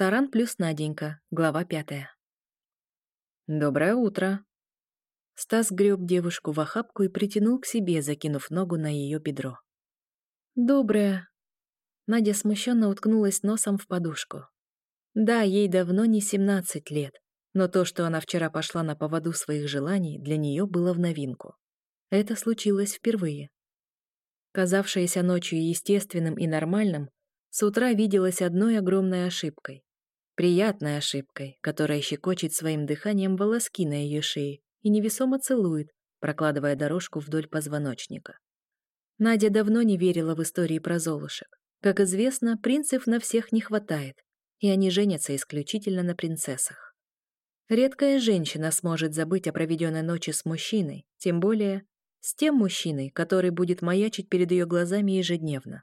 Таран плюс Наденька, глава пятая. «Доброе утро!» Стас греб девушку в охапку и притянул к себе, закинув ногу на ее бедро. «Доброе!» Надя смущенно уткнулась носом в подушку. Да, ей давно не 17 лет, но то, что она вчера пошла на поводу своих желаний, для нее было в новинку. Это случилось впервые. Казавшееся ночью естественным и нормальным, с утра виделось одной огромной ошибкой. Приятной ошибкой, которая щекочет своим дыханием волоски на ее шее и невесомо целует, прокладывая дорожку вдоль позвоночника. Надя давно не верила в истории про золушек. Как известно, принцев на всех не хватает, и они женятся исключительно на принцессах. Редкая женщина сможет забыть о проведенной ночи с мужчиной, тем более с тем мужчиной, который будет маячить перед ее глазами ежедневно.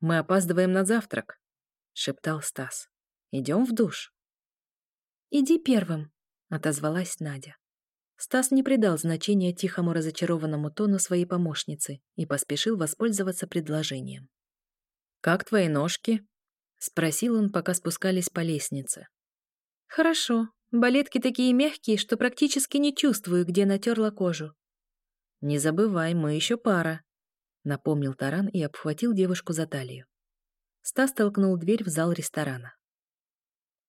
«Мы опаздываем на завтрак», — шептал Стас. «Идем в душ». «Иди первым», — отозвалась Надя. Стас не придал значения тихому разочарованному тону своей помощницы и поспешил воспользоваться предложением. «Как твои ножки?» — спросил он, пока спускались по лестнице. «Хорошо. Балетки такие мягкие, что практически не чувствую, где натерла кожу». «Не забывай, мы еще пара», напомнил Таран и обхватил девушку за талию. Стас толкнул дверь в зал ресторана.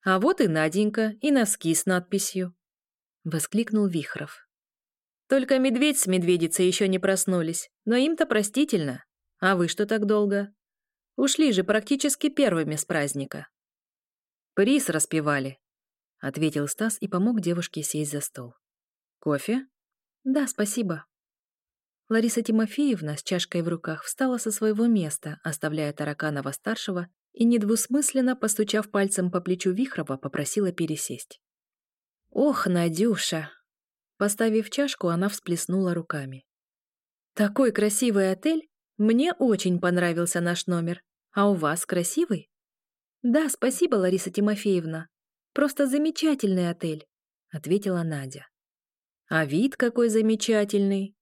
«А вот и Наденька, и носки с надписью», — воскликнул Вихров. «Только медведь с медведицей еще не проснулись, но им-то простительно. А вы что так долго? Ушли же практически первыми с праздника». «Приз распевали», — ответил Стас и помог девушке сесть за стол. «Кофе?» «Да, спасибо», Лариса Тимофеевна с чашкой в руках встала со своего места, оставляя Тараканова-старшего, и недвусмысленно, постучав пальцем по плечу Вихрова, попросила пересесть. «Ох, Надюша!» Поставив чашку, она всплеснула руками. «Такой красивый отель! Мне очень понравился наш номер. А у вас красивый?» «Да, спасибо, Лариса Тимофеевна. Просто замечательный отель», — ответила Надя. «А вид какой замечательный!»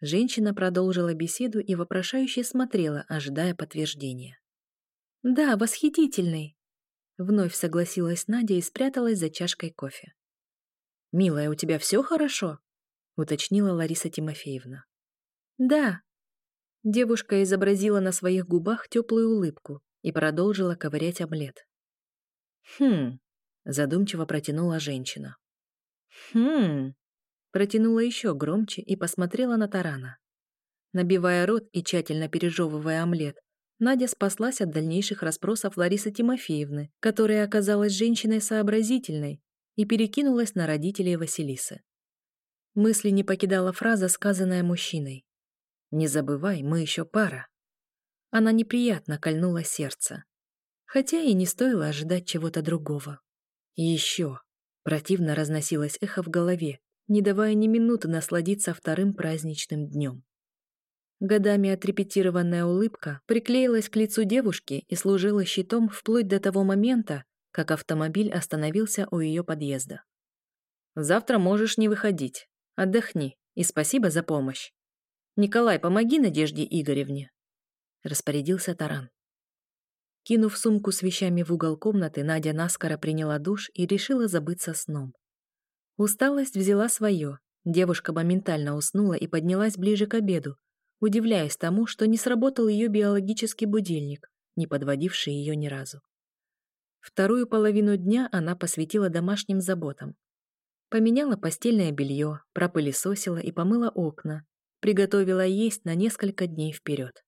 Женщина продолжила беседу и вопрошающе смотрела, ожидая подтверждения. «Да, восхитительный!» Вновь согласилась Надя и спряталась за чашкой кофе. «Милая, у тебя все хорошо?» уточнила Лариса Тимофеевна. «Да». Девушка изобразила на своих губах теплую улыбку и продолжила ковырять омлет. «Хм», задумчиво протянула женщина. «Хм», Протянула еще громче и посмотрела на Тарана. Набивая рот и тщательно пережевывая омлет, Надя спаслась от дальнейших расспросов Ларисы Тимофеевны, которая оказалась женщиной сообразительной, и перекинулась на родителей Василисы. Мысли не покидала фраза, сказанная мужчиной. «Не забывай, мы еще пара». Она неприятно кольнула сердце. Хотя и не стоило ожидать чего-то другого. Еще. Противно разносилось эхо в голове, не давая ни минуты насладиться вторым праздничным днем. Годами отрепетированная улыбка приклеилась к лицу девушки и служила щитом вплоть до того момента, как автомобиль остановился у ее подъезда. «Завтра можешь не выходить. Отдохни. И спасибо за помощь. Николай, помоги Надежде Игоревне», — распорядился Таран. Кинув сумку с вещами в угол комнаты, Надя наскоро приняла душ и решила забыться сном. Усталость взяла свое. Девушка моментально уснула и поднялась ближе к обеду, удивляясь тому, что не сработал ее биологический будильник, не подводивший ее ни разу. Вторую половину дня она посвятила домашним заботам. Поменяла постельное белье, пропылесосила и помыла окна, приготовила есть на несколько дней вперед.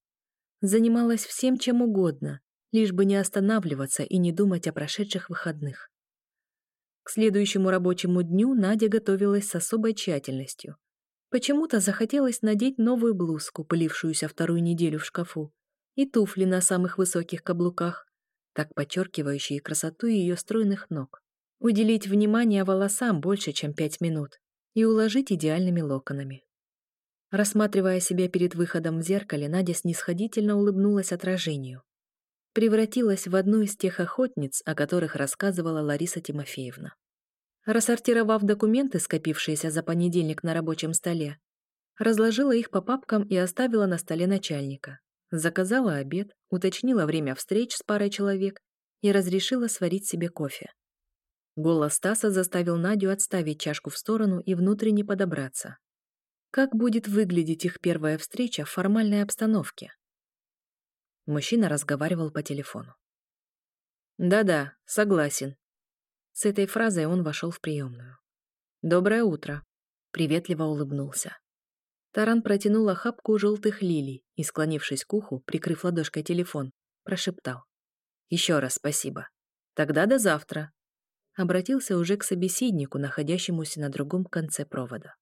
Занималась всем чем угодно, лишь бы не останавливаться и не думать о прошедших выходных. К следующему рабочему дню Надя готовилась с особой тщательностью. Почему-то захотелось надеть новую блузку, пылившуюся вторую неделю в шкафу, и туфли на самых высоких каблуках, так подчеркивающие красоту ее стройных ног. Уделить внимание волосам больше, чем пять минут, и уложить идеальными локонами. Рассматривая себя перед выходом в зеркале, Надя снисходительно улыбнулась отражению превратилась в одну из тех охотниц, о которых рассказывала Лариса Тимофеевна. Рассортировав документы, скопившиеся за понедельник на рабочем столе, разложила их по папкам и оставила на столе начальника. Заказала обед, уточнила время встреч с парой человек и разрешила сварить себе кофе. Голос Стаса заставил Надю отставить чашку в сторону и внутренне подобраться. Как будет выглядеть их первая встреча в формальной обстановке? Мужчина разговаривал по телефону. «Да-да, согласен». С этой фразой он вошел в приемную. «Доброе утро», — приветливо улыбнулся. Таран протянул охапку желтых лилий и, склонившись к уху, прикрыв ладошкой телефон, прошептал. «Еще раз спасибо. Тогда до завтра». Обратился уже к собеседнику, находящемуся на другом конце провода.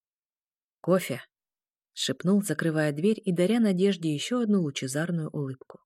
«Кофе?» — шепнул, закрывая дверь и даря Надежде еще одну лучезарную улыбку.